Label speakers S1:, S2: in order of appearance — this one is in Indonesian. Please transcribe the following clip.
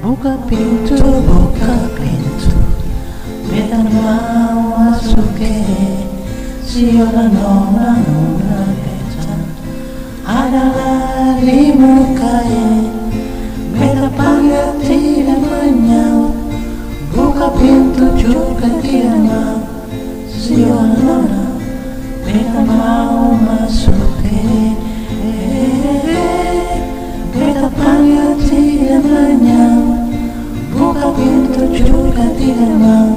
S1: Buka pintu, buka pintu. Beta mau masuk ke Siapa nona nona beta Adalah di muka Beta panggil tidak menyaut Buka pintu juga tidak mau. Siapa nona Buka pintu juga tidak mau